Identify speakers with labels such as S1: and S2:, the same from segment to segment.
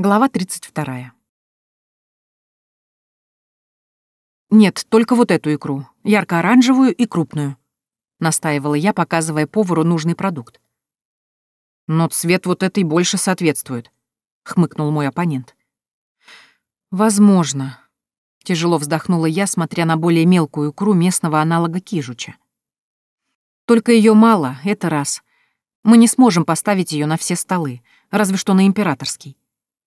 S1: Глава 32. «Нет, только вот эту икру, ярко-оранжевую и крупную», — настаивала я, показывая повару нужный продукт. «Но цвет вот этой больше соответствует», — хмыкнул мой оппонент. «Возможно», — тяжело вздохнула я, смотря на более мелкую икру местного аналога кижуча. «Только ее мало, это раз. Мы не сможем поставить ее на все столы, разве что на императорский.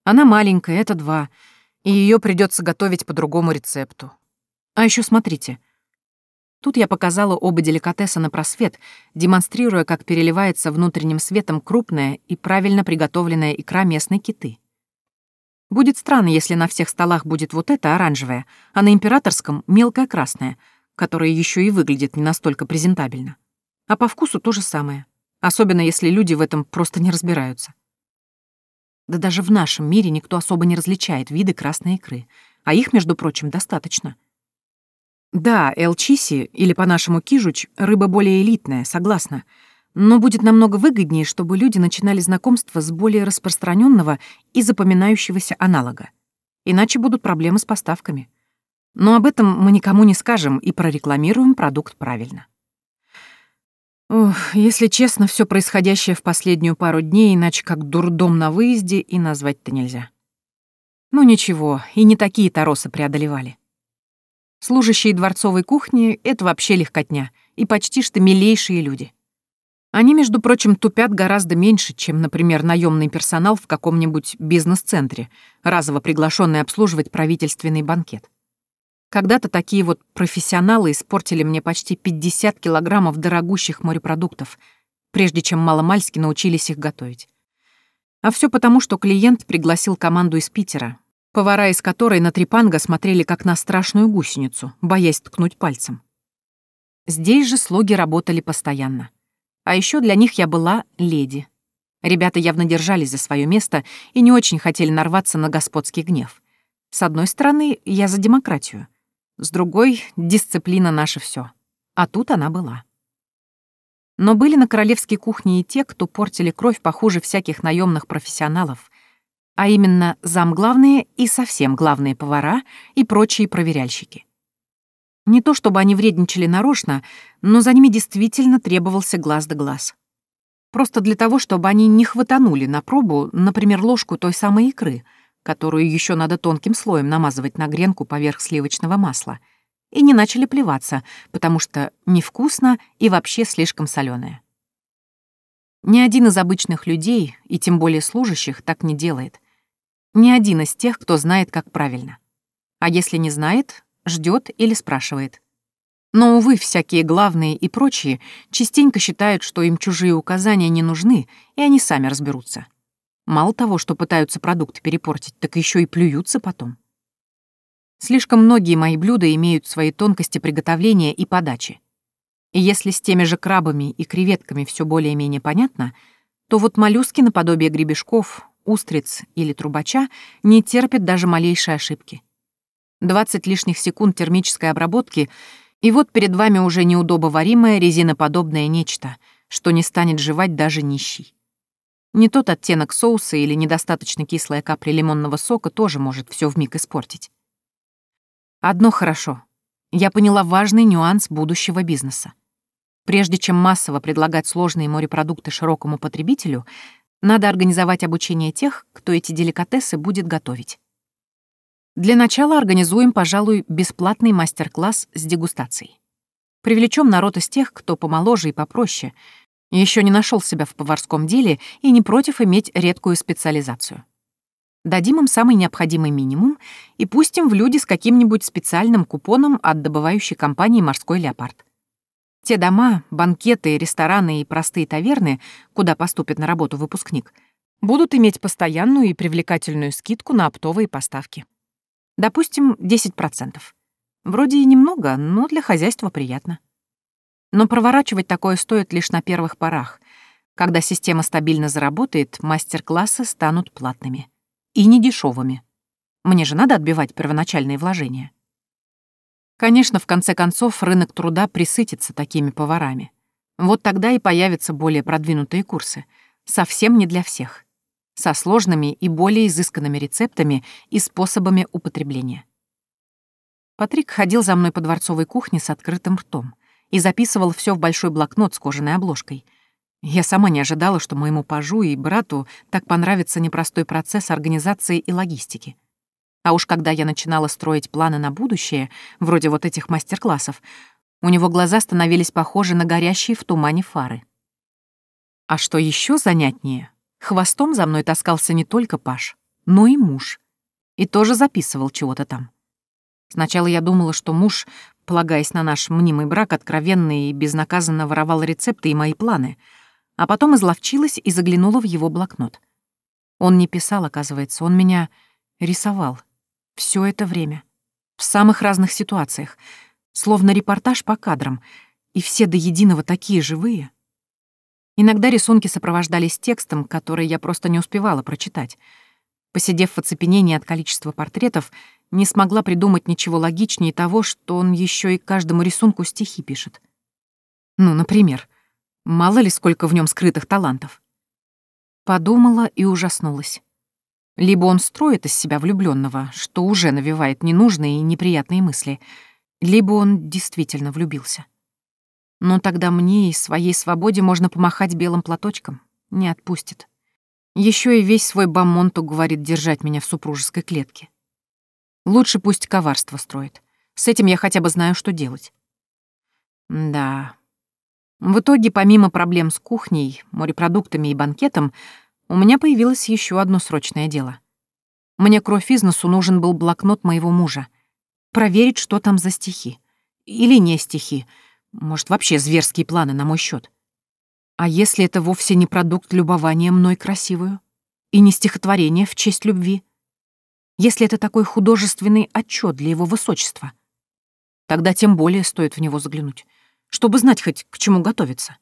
S1: Она маленькая, это два, и ее придется готовить по другому рецепту. А еще смотрите. Тут я показала оба деликатеса на просвет, демонстрируя, как переливается внутренним светом крупная и правильно приготовленная икра местной киты. Будет странно, если на всех столах будет вот эта оранжевая, а на императорском — мелкая красная, которая еще и выглядит не настолько презентабельно. А по вкусу то же самое особенно если люди в этом просто не разбираются. Да даже в нашем мире никто особо не различает виды красной икры, а их, между прочим, достаточно. Да, элчиси, или по-нашему кижуч, рыба более элитная, согласна, но будет намного выгоднее, чтобы люди начинали знакомство с более распространенного и запоминающегося аналога. Иначе будут проблемы с поставками. Но об этом мы никому не скажем и прорекламируем продукт правильно. Ох, если честно, все происходящее в последнюю пару дней иначе как дурдом на выезде и назвать-то нельзя. Ну ничего, и не такие торосы преодолевали. Служащие дворцовой кухни — это вообще легкотня, и почти что милейшие люди. Они, между прочим, тупят гораздо меньше, чем, например, наемный персонал в каком-нибудь бизнес-центре, разово приглашенный обслуживать правительственный банкет. Когда-то такие вот профессионалы испортили мне почти 50 килограммов дорогущих морепродуктов, прежде чем маломальски научились их готовить. А все потому, что клиент пригласил команду из Питера, повара из которой на трепанго смотрели как на страшную гусеницу, боясь ткнуть пальцем. Здесь же слуги работали постоянно. А еще для них я была леди. Ребята явно держались за свое место и не очень хотели нарваться на господский гнев. С одной стороны, я за демократию. С другой — дисциплина наше все. А тут она была. Но были на королевской кухне и те, кто портили кровь похуже всяких наемных профессионалов, а именно замглавные и совсем главные повара и прочие проверяльщики. Не то чтобы они вредничали нарочно, но за ними действительно требовался глаз да глаз. Просто для того, чтобы они не хватанули на пробу, например, ложку той самой икры — которую еще надо тонким слоем намазывать на гренку поверх сливочного масла, и не начали плеваться, потому что невкусно и вообще слишком соленое. Ни один из обычных людей, и тем более служащих, так не делает. Ни один из тех, кто знает, как правильно. А если не знает, ждет или спрашивает. Но, увы, всякие главные и прочие частенько считают, что им чужие указания не нужны, и они сами разберутся. Мало того, что пытаются продукты перепортить, так еще и плюются потом. Слишком многие мои блюда имеют свои тонкости приготовления и подачи. И если с теми же крабами и креветками все более-менее понятно, то вот моллюски наподобие гребешков, устриц или трубача не терпят даже малейшей ошибки. 20 лишних секунд термической обработки, и вот перед вами уже неудобоваримое резиноподобное нечто, что не станет жевать даже нищий. Не тот оттенок соуса или недостаточно кислая капля лимонного сока тоже может все вмиг испортить. Одно хорошо. Я поняла важный нюанс будущего бизнеса. Прежде чем массово предлагать сложные морепродукты широкому потребителю, надо организовать обучение тех, кто эти деликатесы будет готовить. Для начала организуем, пожалуй, бесплатный мастер-класс с дегустацией. Привлечем народ из тех, кто помоложе и попроще — еще не нашел себя в поварском деле и не против иметь редкую специализацию. Дадим им самый необходимый минимум и пустим в люди с каким-нибудь специальным купоном от добывающей компании «Морской леопард». Те дома, банкеты, рестораны и простые таверны, куда поступит на работу выпускник, будут иметь постоянную и привлекательную скидку на оптовые поставки. Допустим, 10%. Вроде и немного, но для хозяйства приятно. Но проворачивать такое стоит лишь на первых порах. Когда система стабильно заработает, мастер-классы станут платными. И не дешевыми. Мне же надо отбивать первоначальные вложения. Конечно, в конце концов, рынок труда присытится такими поварами. Вот тогда и появятся более продвинутые курсы. Совсем не для всех. со сложными и более изысканными рецептами и способами употребления. Патрик ходил за мной по дворцовой кухне с открытым ртом и записывал все в большой блокнот с кожаной обложкой. Я сама не ожидала, что моему пажу и брату так понравится непростой процесс организации и логистики. А уж когда я начинала строить планы на будущее, вроде вот этих мастер-классов, у него глаза становились похожи на горящие в тумане фары. А что еще занятнее, хвостом за мной таскался не только Паш, но и муж. И тоже записывал чего-то там. Сначала я думала, что муж, полагаясь на наш мнимый брак, откровенно и безнаказанно воровал рецепты и мои планы, а потом изловчилась и заглянула в его блокнот. Он не писал, оказывается, он меня рисовал. Все это время. В самых разных ситуациях. Словно репортаж по кадрам. И все до единого такие живые. Иногда рисунки сопровождались текстом, который я просто не успевала прочитать. Посидев в оцепенении от количества портретов, не смогла придумать ничего логичнее того, что он еще и каждому рисунку стихи пишет. Ну, например, мало ли сколько в нем скрытых талантов. Подумала и ужаснулась. Либо он строит из себя влюбленного, что уже навевает ненужные и неприятные мысли, либо он действительно влюбился. Но тогда мне и своей свободе можно помахать белым платочком. Не отпустит. Еще и весь свой бамонту говорит держать меня в супружеской клетке. Лучше пусть коварство строит. С этим я хотя бы знаю, что делать. Да. В итоге, помимо проблем с кухней, морепродуктами и банкетом, у меня появилось еще одно срочное дело. Мне кровь из носу нужен был блокнот моего мужа. Проверить, что там за стихи. Или не стихи. Может, вообще зверские планы на мой счет. А если это вовсе не продукт любования мной красивую? И не стихотворение в честь любви? если это такой художественный отчет для его высочества. Тогда тем более стоит в него заглянуть, чтобы знать хоть к чему готовиться.